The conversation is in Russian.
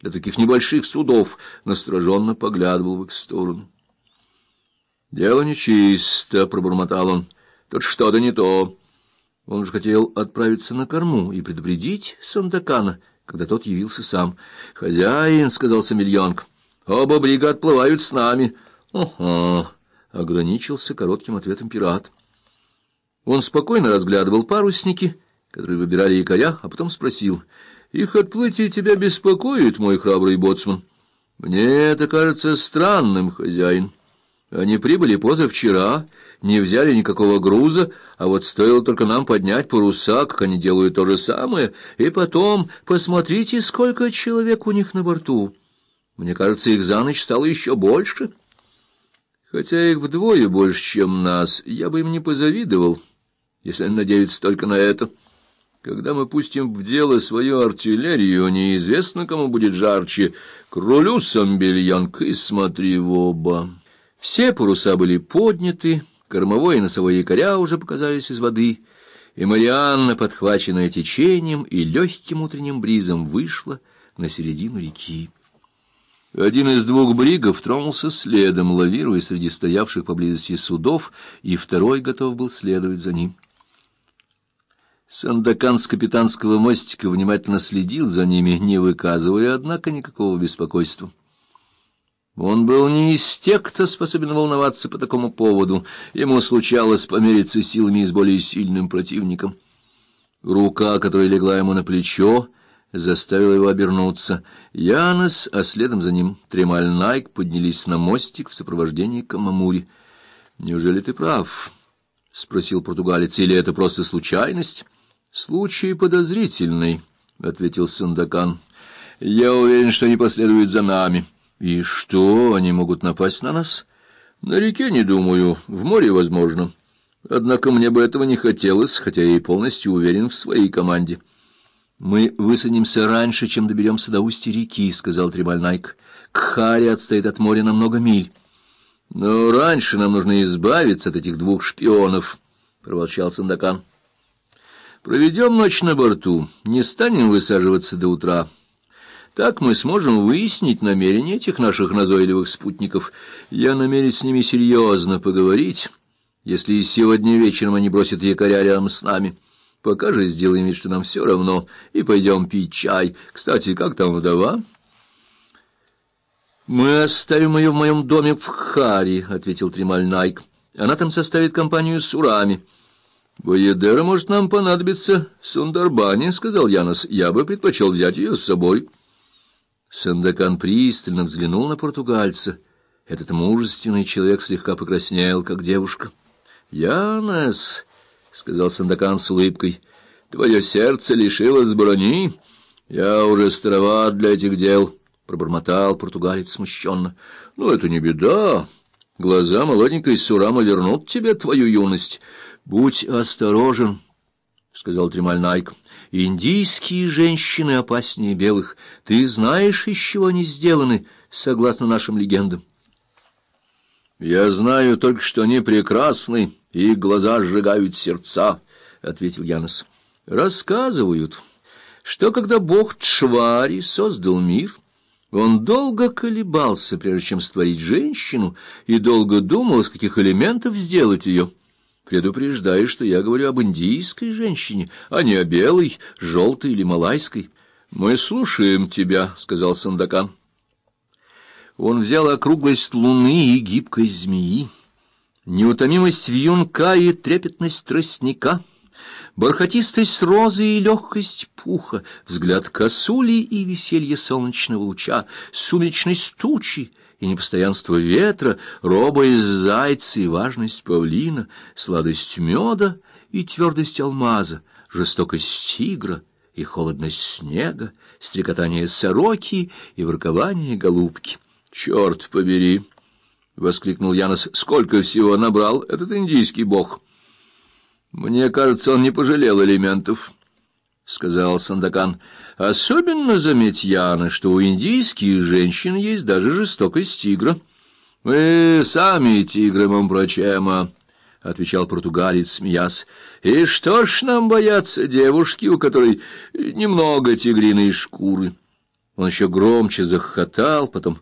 для таких небольших судов, настороженно поглядывал в их сторону. «Дело нечисто», — пробормотал он, — «тут что-то не то». Он же хотел отправиться на корму и предупредить Сандакана, когда тот явился сам. «Хозяин», — сказал Самильонг, — «оба брига отплывают с нами». «Ага», — ограничился коротким ответом пират. Он спокойно разглядывал парусники, которые выбирали якоря, а потом спросил, «Их отплытие тебя беспокоит, мой храбрый боцман?» «Мне это кажется странным, хозяин». Они прибыли позавчера, не взяли никакого груза, а вот стоило только нам поднять паруса, как они делают то же самое, и потом посмотрите, сколько человек у них на борту. Мне кажется, их за ночь стало еще больше. Хотя их вдвое больше, чем нас, я бы им не позавидовал, если они надеются только на это. Когда мы пустим в дело свою артиллерию, неизвестно, кому будет жарче. К рулю, Самбельянг, и смотри в оба». Все паруса были подняты, кормовой и носовой якоря уже показались из воды, и Марианна, подхваченная течением и легким утренним бризом, вышла на середину реки. Один из двух бригов тронулся следом, лавируя среди стоявших поблизости судов, и второй готов был следовать за ним. Сандакан с капитанского мостика внимательно следил за ними, не выказывая, однако, никакого беспокойства. Он был не из тех, кто способен волноваться по такому поводу. Ему случалось помериться силами с более сильным противником. Рука, которая легла ему на плечо, заставила его обернуться. Янос, а следом за ним Тремаль Найк поднялись на мостик в сопровождении Камамури. — Неужели ты прав? — спросил португалец. — Или это просто случайность? — Случай подозрительный, — ответил Сандакан. — Я уверен, что они последуют за нами. — и что, они могут напасть на нас? На реке не думаю, в море возможно. Однако мне бы этого не хотелось, хотя я и полностью уверен в своей команде. Мы высадимся раньше, чем доберемся до устья реки, сказал Трибальнайк. Кхари отстоит от моря на много миль. Но раньше нам нужно избавиться от этих двух шпионов, проворчал Сандакан. Проведем ночь на борту, не станем высаживаться до утра. Так мы сможем выяснить намерения этих наших назойливых спутников. Я намерен с ними серьезно поговорить, если сегодня вечером они бросят якоря рядом с нами. Пока же сделаем вид, что нам все равно, и пойдем пить чай. Кстати, как там вдова? «Мы оставим ее в моем доме в Харе», — ответил Тремаль Найк. «Она там составит компанию с Урами». «Боедера может нам понадобиться в Сундарбане», — сказал Янос. «Я бы предпочел взять ее с собой». Сандакан пристально взглянул на португальца. Этот мужественный человек слегка покраснел, как девушка. — Янес, — сказал Сандакан с улыбкой, — твое сердце лишилось брони. Я уже староват для этих дел, — пробормотал португалец смущенно. — Ну, это не беда. Глаза молоденькой Сурама вернут тебе твою юность. Будь осторожен, — сказал Тремаль Найк. Индийские женщины опаснее белых. Ты знаешь, из чего они сделаны, согласно нашим легендам? Я знаю только, что они прекрасны, и глаза сжигают сердца, — ответил Янос. Рассказывают, что когда бог Чвари создал мир, он долго колебался, прежде чем створить женщину, и долго думал, из каких элементов сделать ее. Предупреждаю, что я говорю об индийской женщине, а не о белой, желтой или малайской. — Мы слушаем тебя, — сказал Сандакан. Он взял округлость луны и гибкость змеи, неутомимость вьюнка и трепетность тростника, бархатистость розы и легкость пуха, взгляд косули и веселье солнечного луча, сумеречность тучи — и непостоянство ветра, робость зайца и важность павлина, сладость меда и твердость алмаза, жестокость тигра и холодность снега, стрекотание сороки и воркование голубки. «Черт побери!» — воскликнул Янос. «Сколько всего набрал этот индийский бог!» «Мне кажется, он не пожалел элементов». — сказал Сандакан. — Особенно заметь, Яна, что у индийских женщин есть даже жестокость тигра. — Мы сами тигры, Мампрочема, — отвечал португалец, смеясь. — И что ж нам бояться девушки, у которой немного тигриной шкуры? Он еще громче захохотал, потом